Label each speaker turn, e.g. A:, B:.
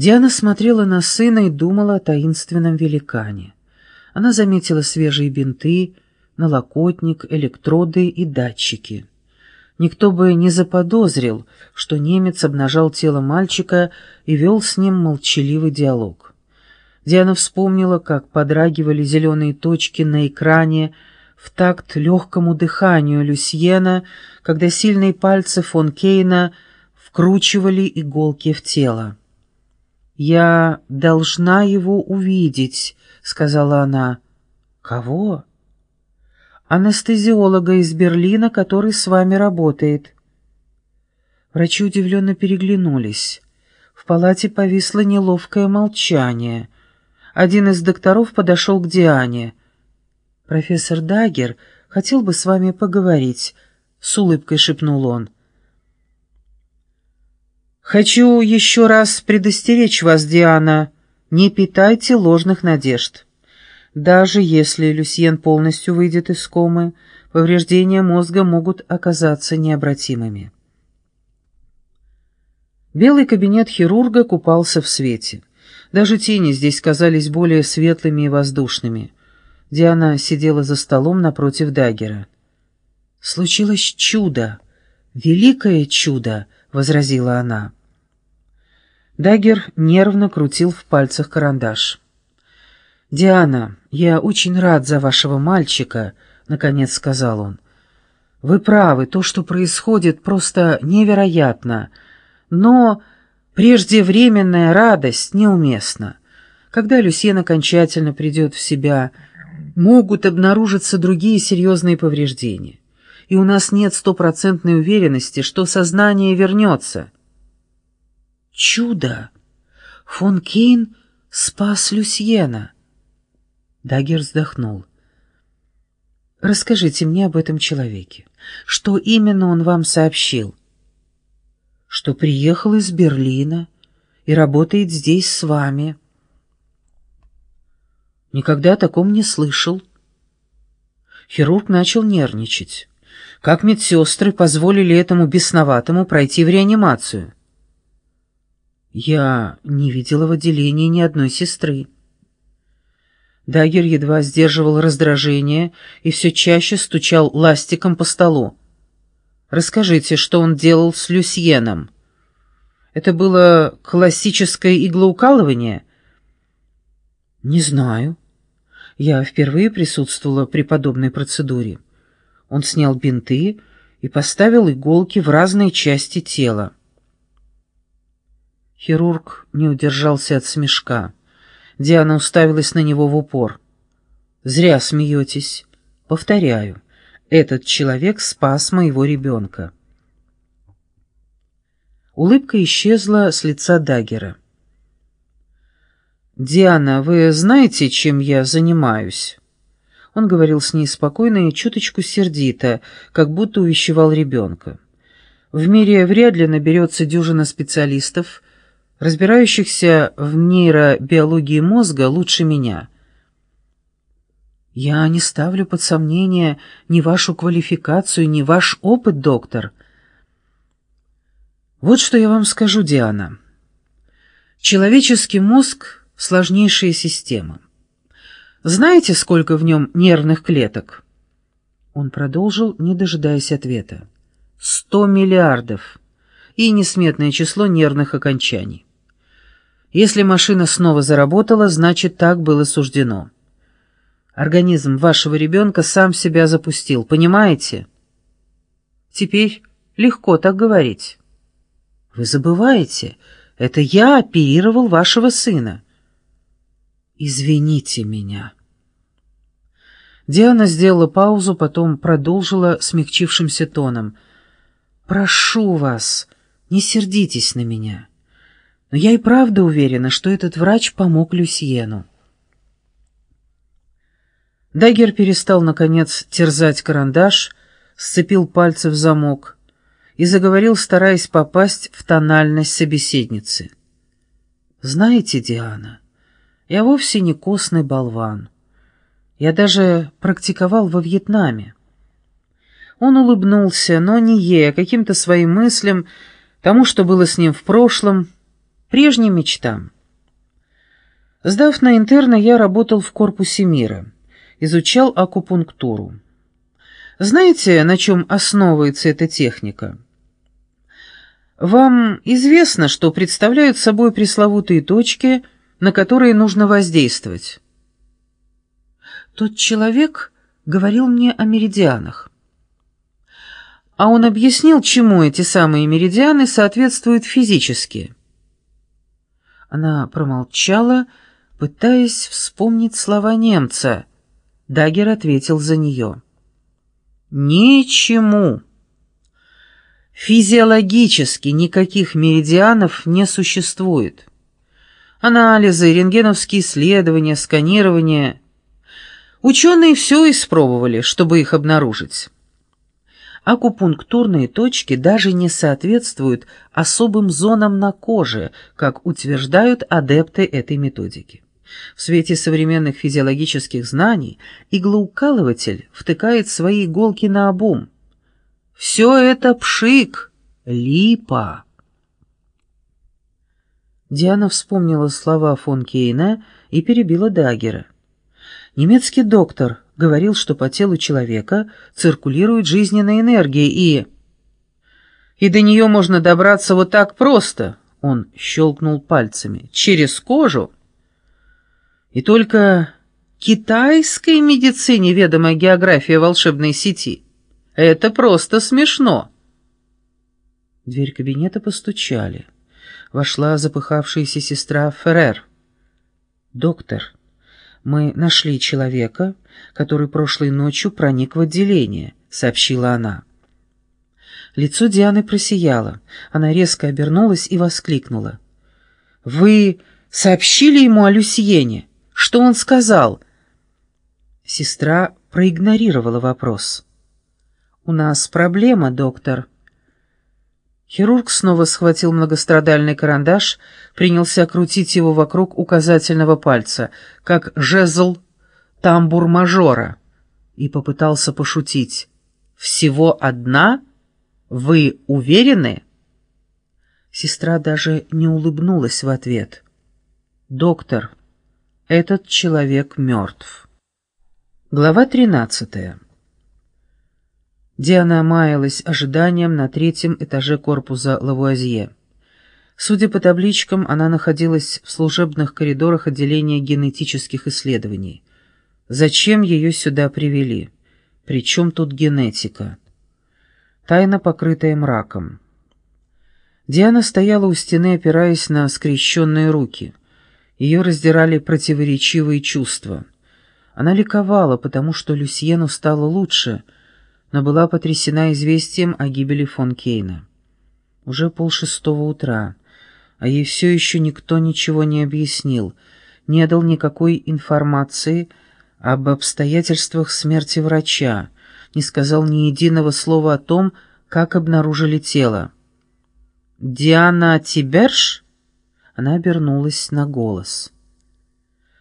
A: Диана смотрела на сына и думала о таинственном великане. Она заметила свежие бинты, налокотник, электроды и датчики. Никто бы не заподозрил, что немец обнажал тело мальчика и вел с ним молчаливый диалог. Диана вспомнила, как подрагивали зеленые точки на экране в такт легкому дыханию Люсьена, когда сильные пальцы фон Кейна вкручивали иголки в тело. «Я должна его увидеть», — сказала она. «Кого?» «Анестезиолога из Берлина, который с вами работает». Врачи удивленно переглянулись. В палате повисло неловкое молчание. Один из докторов подошел к Диане. «Профессор Дагер хотел бы с вами поговорить», — с улыбкой шепнул он. «Хочу еще раз предостеречь вас, Диана, не питайте ложных надежд. Даже если Люсьен полностью выйдет из комы, повреждения мозга могут оказаться необратимыми». Белый кабинет хирурга купался в свете. Даже тени здесь казались более светлыми и воздушными. Диана сидела за столом напротив Дагера. «Случилось чудо, великое чудо», — возразила она. Дагер нервно крутил в пальцах карандаш. «Диана, я очень рад за вашего мальчика», — наконец сказал он. «Вы правы, то, что происходит, просто невероятно. Но преждевременная радость неуместна. Когда Люсьен окончательно придет в себя, могут обнаружиться другие серьезные повреждения. И у нас нет стопроцентной уверенности, что сознание вернется». Чудо! Фон Кейн спас Люсьена. Дагер вздохнул. «Расскажите мне об этом человеке. Что именно он вам сообщил?» «Что приехал из Берлина и работает здесь с вами». «Никогда о таком не слышал». Хирург начал нервничать. Как медсестры позволили этому бесноватому пройти в реанимацию? Я не видела в отделении ни одной сестры. Дагер едва сдерживал раздражение и все чаще стучал ластиком по столу. «Расскажите, что он делал с Люсьеном? Это было классическое иглоукалывание?» «Не знаю. Я впервые присутствовала при подобной процедуре. Он снял бинты и поставил иголки в разные части тела. Хирург не удержался от смешка. Диана уставилась на него в упор. «Зря смеетесь. Повторяю, этот человек спас моего ребенка». Улыбка исчезла с лица Даггера. «Диана, вы знаете, чем я занимаюсь?» Он говорил с ней спокойно и чуточку сердито, как будто увещевал ребенка. «В мире вряд ли наберется дюжина специалистов, разбирающихся в нейробиологии мозга лучше меня. Я не ставлю под сомнение ни вашу квалификацию, ни ваш опыт, доктор. Вот что я вам скажу, Диана. Человеческий мозг — сложнейшая система. Знаете, сколько в нем нервных клеток? Он продолжил, не дожидаясь ответа. Сто миллиардов и несметное число нервных окончаний. Если машина снова заработала, значит, так было суждено. Организм вашего ребенка сам себя запустил, понимаете? Теперь легко так говорить. Вы забываете, это я оперировал вашего сына. Извините меня. Диана сделала паузу, потом продолжила смягчившимся тоном. «Прошу вас, не сердитесь на меня. Но я и правда уверена, что этот врач помог Люсьену. Дагер перестал, наконец, терзать карандаш, сцепил пальцы в замок и заговорил, стараясь попасть в тональность собеседницы. «Знаете, Диана, я вовсе не костный болван. Я даже практиковал во Вьетнаме». Он улыбнулся, но не ей, а каким-то своим мыслям, тому, что было с ним в прошлом, Прежним мечтам. Сдав на интерна, я работал в корпусе мира, изучал акупунктуру. Знаете, на чем основывается эта техника? Вам известно, что представляют собой пресловутые точки, на которые нужно воздействовать? Тот человек говорил мне о меридианах. А он объяснил, чему эти самые меридианы соответствуют физически. Она промолчала, пытаясь вспомнить слова немца. Дагер ответил за нее. «Ничему. Физиологически никаких меридианов не существует. Анализы, рентгеновские исследования, сканирование. Ученые все испробовали, чтобы их обнаружить. Акупунктурные точки даже не соответствуют особым зонам на коже, как утверждают адепты этой методики. В свете современных физиологических знаний иглоукалыватель втыкает свои иголки на обум. Все это пшик, липа. Диана вспомнила слова фон Кейна и перебила Дагера. Немецкий доктор говорил, что по телу человека циркулирует жизненная энергия и... И до нее можно добраться вот так просто, он щелкнул пальцами, через кожу. И только китайской медицине ведома география волшебной сети. Это просто смешно. Дверь кабинета постучали. Вошла запыхавшаяся сестра Феррер. «Доктор, мы нашли человека, который прошлой ночью проник в отделение», — сообщила она. Лицо Дианы просияло. Она резко обернулась и воскликнула. «Вы сообщили ему о Люсьене? Что он сказал?» Сестра проигнорировала вопрос. «У нас проблема, доктор». Хирург снова схватил многострадальный карандаш, принялся крутить его вокруг указательного пальца, как жезл тамбур-мажора, и попытался пошутить. «Всего одна? Вы уверены?» Сестра даже не улыбнулась в ответ. «Доктор, этот человек мертв». Глава тринадцатая. Диана маялась ожиданием на третьем этаже корпуса Лавуазье. Судя по табличкам, она находилась в служебных коридорах отделения генетических исследований. Зачем ее сюда привели? Причем тут генетика? Тайна, покрытая мраком. Диана стояла у стены, опираясь на скрещенные руки. Ее раздирали противоречивые чувства. Она ликовала, потому что Люсьену стало лучше — но была потрясена известием о гибели фон Кейна. Уже полшестого утра, а ей все еще никто ничего не объяснил, не дал никакой информации об обстоятельствах смерти врача, не сказал ни единого слова о том, как обнаружили тело. «Диана Тиберш?» Она обернулась на голос.